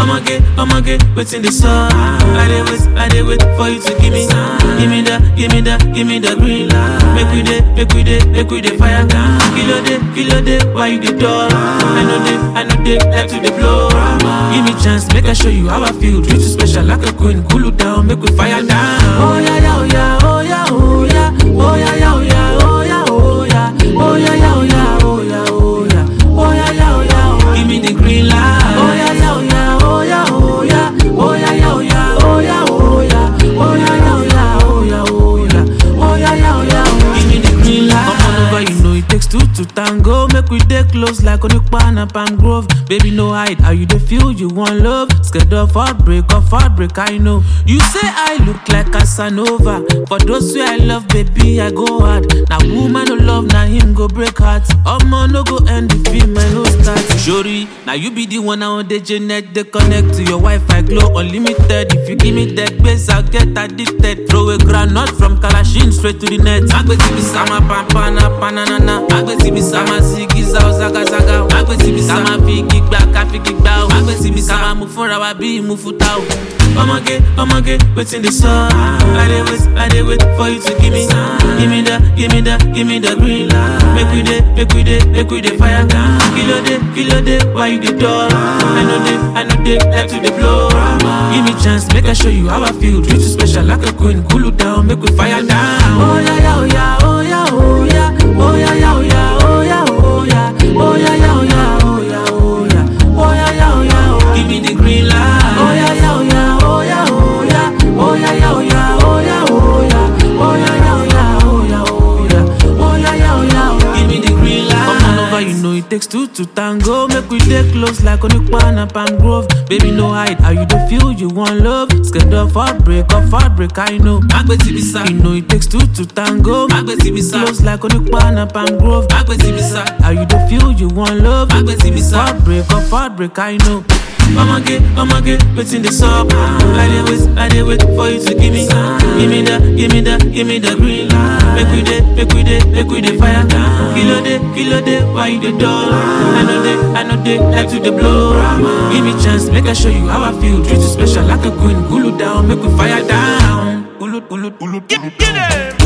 I'ma I'ma get what's in the sun. I did wait, I did wait for you to give me, give me that, give me that, give me that green light. Make we dey, make we dey, make we dey fire down. Kill a day, kill a day, why you the door? I know they, I know they like to the blow. Give me chance, make I show you how I feel. Treat you special like a queen, cool you down, make we fire down. Tango. Make we dey close like Onipa and Palm Grove. Baby, no hide. How you dey feel? You want love? Scared of heartbreak, of heartbreak, I know. You say I look like Casanova. For those who I love, baby, I go hard. Now woman no love, now him go break heart. Omo no go end the film, I no start. Shori, now you be the one I on the Janet. They connect to your Wi-Fi, glow unlimited. If you give me that base, I'll get addicted. Throw a granite from Kalashin straight to the net. Agbeti bisama pampana panana. Agbeti bisama zigiza ozaga zaga. Agbeti bisama figi gba ka figi gba o. Agbeti bisama mu fúnra wa bí mu futa o. Ọmọge, ọmọge, wetin dey sup? I dey wait, I dey wait for you to give me, give me the, give me the, give me the green light. Make we dey, make we dey, make we dey fire. Kilo dey, why you dey dull? I know dey, I know dey like to dey blow. Give me chance, make I show you how I feel. Treat you special like a queen, cool you down, make we fire down. Oh takes two to tango. Make we dey close like Onipa and Grove. Baby, no hide. How you dey feel? You want love? Scared of heartbreak, of heartbreak, I know. Agbeti bisa. You know it takes two to tango. Agbeti bisa. Close like Onipa and Grove. Agbeti bisa. How you dey feel? You want love? Agbeti bisa. Heartbreak, of heartbreak, I know. Ọmọge, ọmọge, wetin dey sup? I dey wait, I dey wait for you to give me, give me the, give me the, give me the green. Make we dey, make we dey, make we dey fire. Kilo dey, kilo dey, why you dey dull? I know dey, I know dey like to dey blow. Give me chance, make I show you how I feel. Treat you special like a queen, you down, make we fire down. Kulu, kulu, kulu, get, get it.